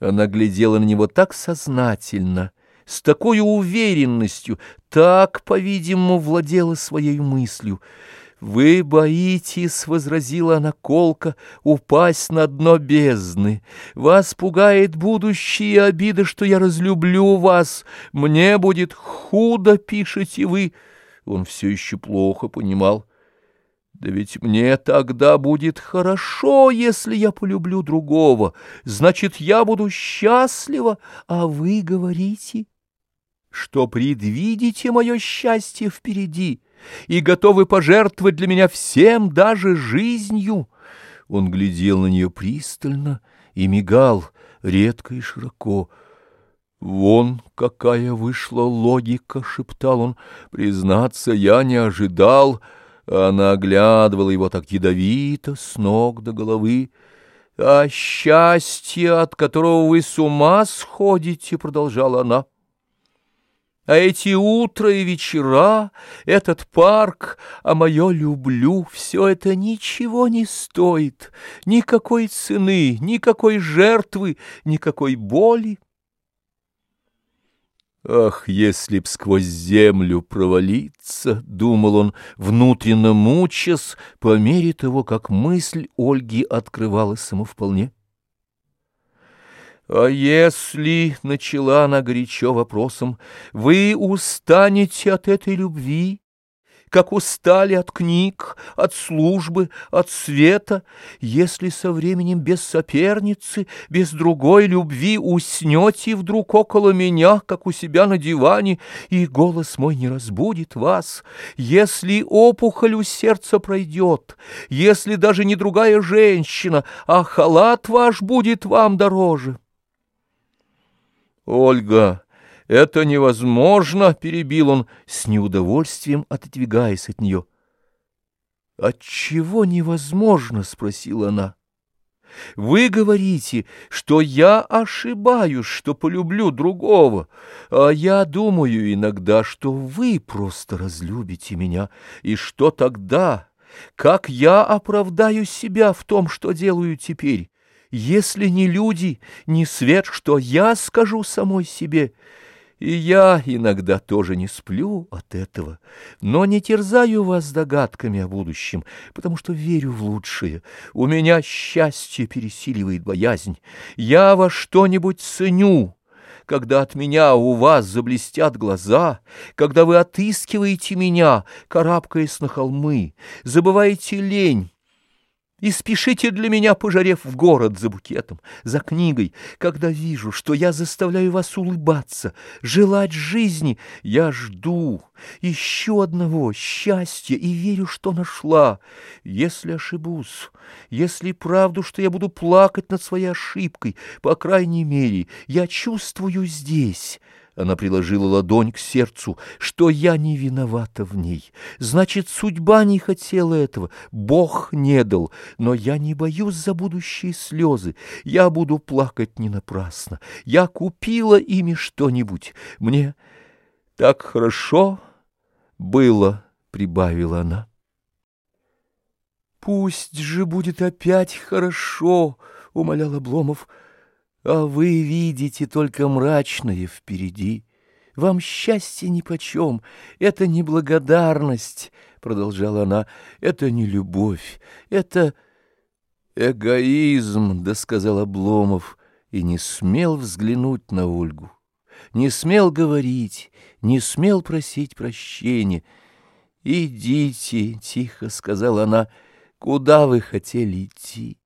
Она глядела на него так сознательно, с такой уверенностью, так, по-видимому, владела своей мыслью. «Вы боитесь, — возразила она колко, — упасть на дно бездны. Вас пугает будущие обиды, что я разлюблю вас. Мне будет худо, пишете вы». Он все еще плохо понимал. Да ведь мне тогда будет хорошо, если я полюблю другого. Значит, я буду счастлива, а вы говорите, что предвидите мое счастье впереди и готовы пожертвовать для меня всем, даже жизнью. Он глядел на нее пристально и мигал редко и широко. «Вон какая вышла логика!» — шептал он. «Признаться, я не ожидал...» Она оглядывала его так ядовито, с ног до головы. «А счастье, от которого вы с ума сходите», — продолжала она. «А эти утра и вечера, этот парк, а мое люблю, все это ничего не стоит, никакой цены, никакой жертвы, никакой боли». Ах, если б сквозь землю провалиться, — думал он, внутренно мучаясь, по мере того, как мысль Ольги открывалась ему вполне. «А если, — начала она горячо вопросом, — вы устанете от этой любви, как устали от книг, от службы, от света, если со временем без соперницы, без другой любви уснете вдруг около меня, как у себя на диване, и голос мой не разбудит вас, если опухоль у сердца пройдет, если даже не другая женщина, а халат ваш будет вам дороже. Ольга... «Это невозможно!» — перебил он, с неудовольствием отодвигаясь от нее. «Отчего невозможно?» — спросила она. «Вы говорите, что я ошибаюсь, что полюблю другого, а я думаю иногда, что вы просто разлюбите меня, и что тогда, как я оправдаю себя в том, что делаю теперь, если не люди, не свет, что я скажу самой себе?» И я иногда тоже не сплю от этого, но не терзаю вас догадками о будущем, потому что верю в лучшее. У меня счастье пересиливает боязнь. Я во что-нибудь ценю, когда от меня у вас заблестят глаза, когда вы отыскиваете меня, карабкаясь на холмы, забываете лень, и спешите для меня, пожарев в город за букетом, за книгой, когда вижу, что я заставляю вас улыбаться, желать жизни. Я жду еще одного счастья и верю, что нашла. Если ошибусь, если правду, что я буду плакать над своей ошибкой, по крайней мере, я чувствую здесь, она приложила ладонь к сердцу, что я не виновата в ней. Значит, судьба не хотела этого, Бог не дал. Но я не боюсь за будущие слезы. Я буду плакать не напрасно. Я купила ими что-нибудь. Мне так хорошо было, — прибавила она. Пусть же будет опять хорошо, — умолял Обломов, — а вы видите только мрачное впереди. Вам счастье нипочем, это не благодарность, — продолжала она, — это не любовь, это эгоизм, — да сказал Обломов, и не смел взглянуть на Ольгу, не смел говорить, не смел просить прощения. «Идите», — тихо сказала она, — «куда вы хотели идти?»